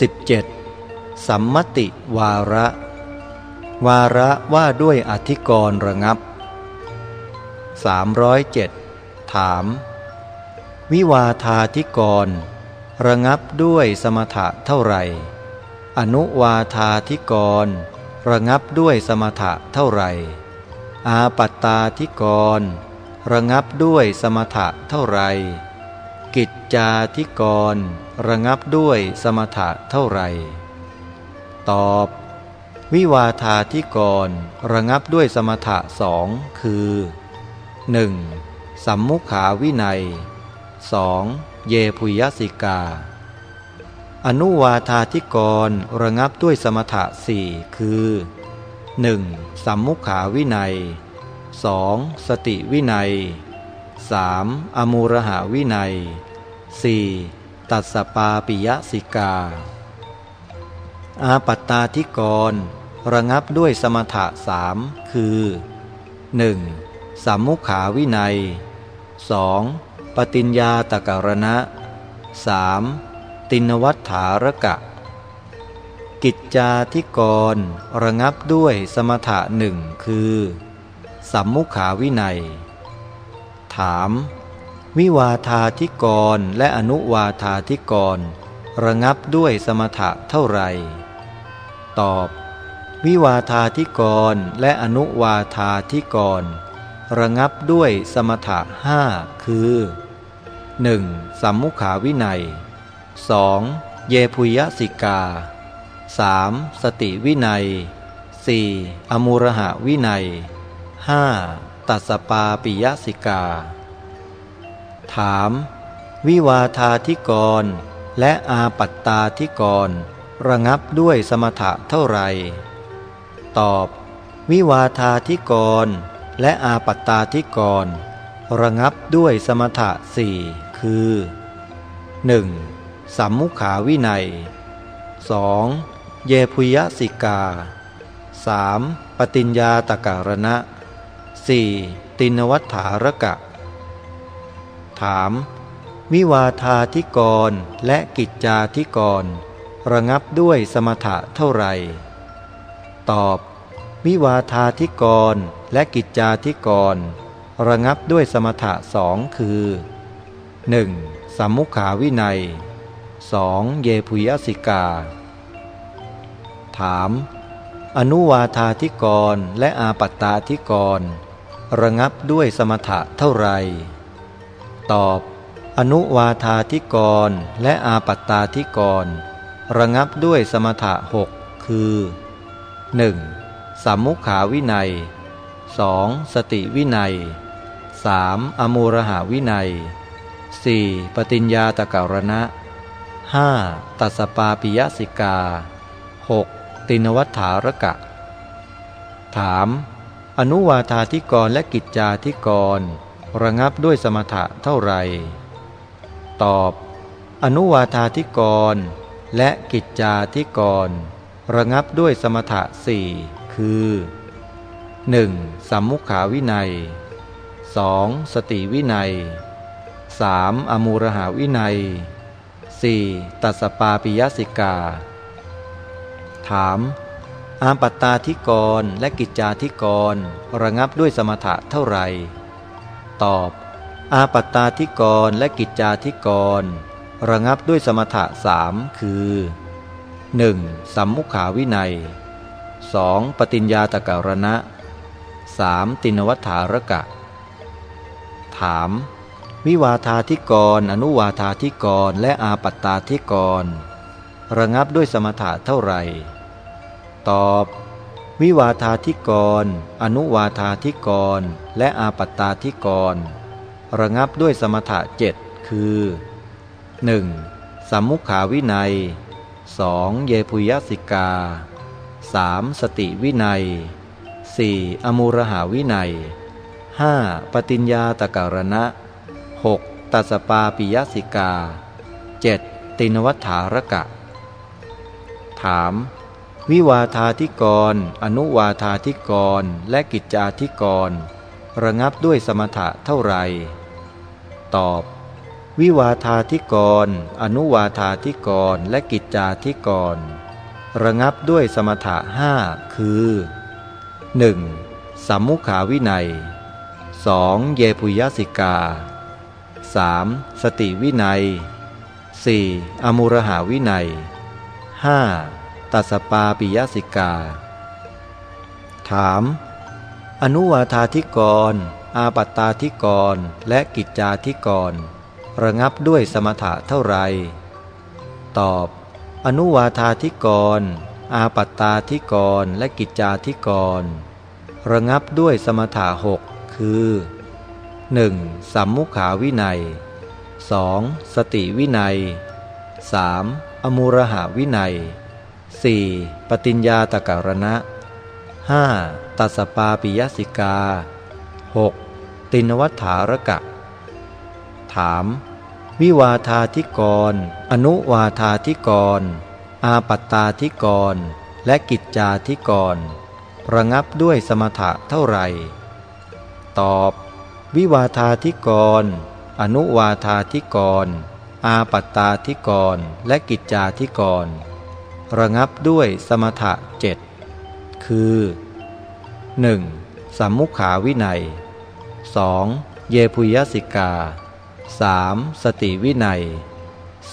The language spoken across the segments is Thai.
17. สัมมติวาระ วาระว่าด้วยอธิกรณ์ระงับ 307 ถาม วิวาธาธิกร ระงับด้วยสมถะเท่าไหร่ อนุวาธาธิกร ระงับด้วยสมถะเท่าไหร่อาปัตตาธิกร ระงับด้วยสมถะเท่าไหร่ กิจจาธิกร ระงับด้วยสมถะเท่าไหร่ ตอบ วิวาธาธิกร ระงับด้วยสมถะสองคือ 1. สัมมุขาวินัย 2. เยพุยสิกา อนุวาธาธิกร ระงับด้วยสมถะสี่คือ 1. สัมมุขาวินัย 2. สติวินัย 3. อมูรหาวินัย 4. ตัดสปาปิยสิกา อาปัตตาธิกร ระงับด้วยสมถะสามคือ 1. สัมมุขาวินัย 2. ปฏิญญาตการณะ 3. ตินวัฏฐารกะ กิจจาธิกร ระงับด้วยสมถะหนึ่งคือสัมมุขาวินัย ถาม วิวาธาธิกรและอนุวาธาธิกร ระงับด้วยสมถะเท่าไหร่ ตอบ วิวาธาธิกรและอนุวาธาธิกร ระงับด้วยสมถะห้าคือ 1. สัมมุขาวินัย 2. เยพุยสิกา 3. สติวินัย 4. อมูระหะวินัย 5. ตัสปาปิยสิกา ถาม วิวาธาธิกร และอาปัตตาธิกร ระงับด้วยสมถะเท่าไหร่ ตอบ วิวาธาธิกร และอาปัตตาธิกร ระงับด้วยสมถะสี่คือ 1. สัมมุขาวินัย 2. เยพุยสิกา 3. ปฏิญญาตการณะ 4. ตินวัฏฐารกะ ถาม วิวาธาธิกรและกิจจาธิกร ระงับด้วยสมถะเท่าไหร่ ตอบ วิวาธาธิกรและกิจจาธิกร ระงับด้วยสมถะสองคือ 1. สัมมุขาวินัย 2. เยพุยสิกา ถามอนุวาธาธิกรและอาปัตตาธิกร ระงับด้วยสมถะเท่าไร ตอบ อนุวาธาธิกรและอาปัตตาธิกร ระงับด้วยสมถะหกคือ 1. สัมมุขาวินัย 2. สติวินัย 3. อมูรหาวินัย 4. ปฏิญญาตะการณะ 5. ตัสปาปิยสิกา 6. ตินวัฏฐารกะ ถาม อนุวาธาธิกรและกิจจาธิกร ระงับด้วยสมถะเท่าไหร่ ตอบ อนุวาธาธิกร และกิจจาธิกร ระงับด้วยสมถะสี่คือ 1. สัมมุขาวินัย 2. สติวินัย 3. อมูรหาวินัย 4. ตัสปาปิยสิกา ถาม อาปัตตาธิกรและกิจจาธิกรระงับด้วยสมถะเท่าไหร่ ตอบ อาปัตตาธิกรและกิจจาธิกรระงับด้วยสมถะสามคือ 1. สัมมุขาวินัย 2. ปฏิญญาตการณะ 3. ตินวัฏฐารกะ ถาม วิวาธาธิกร อนุวาธาธิกร และอาปัตตาธิกร ระงับด้วยสมถะเท่าไหร่ ตอบ วิวาธาธิกร อนุวาธาธิกร และอาปัตตาธิกร ระงับด้วยสมถะเจ็ดคือ 1. สัมมุขาวินัย 2. เยพุยสิกา 3. สติวินัย 4. อมูรหาวินัย 5. ปฏิญญาตการณะ 6. ตัสปาปิยสิกา 7. ตินวัฏฐารกะ ถาม วิวาธาธิกร อนุวาธาธิกร และกิจจาธิกร ระงับด้วยสมถะเท่าไหร่ ตอบ วิวาทาธิกร อนุวาทาธิกร และกิจจาธิกร ระงับด้วยสมถะห้าคือ 1. สัมมุขาวินัย 2. เยปุยสิกา 3. สติวินัย 4. อมุรหาวินัย 5. ตัสปาปิยสิกา ถาม อนุวาธาธิกร อาปัตตาธิกร และกิจจาธิกร ระงับด้วยสมถะเท่าไร ตอบ อนุวาธาธิกร อาปัตตาธิกร และกิจจาธิกร ระงับด้วยสมถะหกคือ 1. สัมมุขาวินัย 2. สติวินัย 3. อมูรหาวินัย 4. ปฏิญญาตการณะ 5. ตัสปาปิยสิกา 6. ตินวัฏฐารกะ ถาม วิวาธาธิกร อนุวาธาธิกร อาปัตตาธิกร และกิจจาธิกร ระงับด้วยสมถะเท่าไหร่ ตอบ วิวาธาธิกร อนุวาธาธิกร อาปัตตาธิกร และกิจจาธิกร ระงับด้วยสมถะเจ็ดคือ 1. สัมมุขาวินัย 2. เยพุยสิกา 3. สติวินัย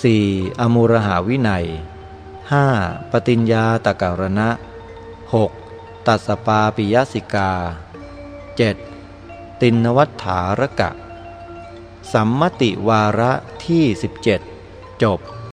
4. อมุรหาวินัย 5. ปฏิญญาตการณะ 6. ตัสปาปิยสิกา 7. ตินวัฏฐารกะ สัมมติวาระที่ 17 จบ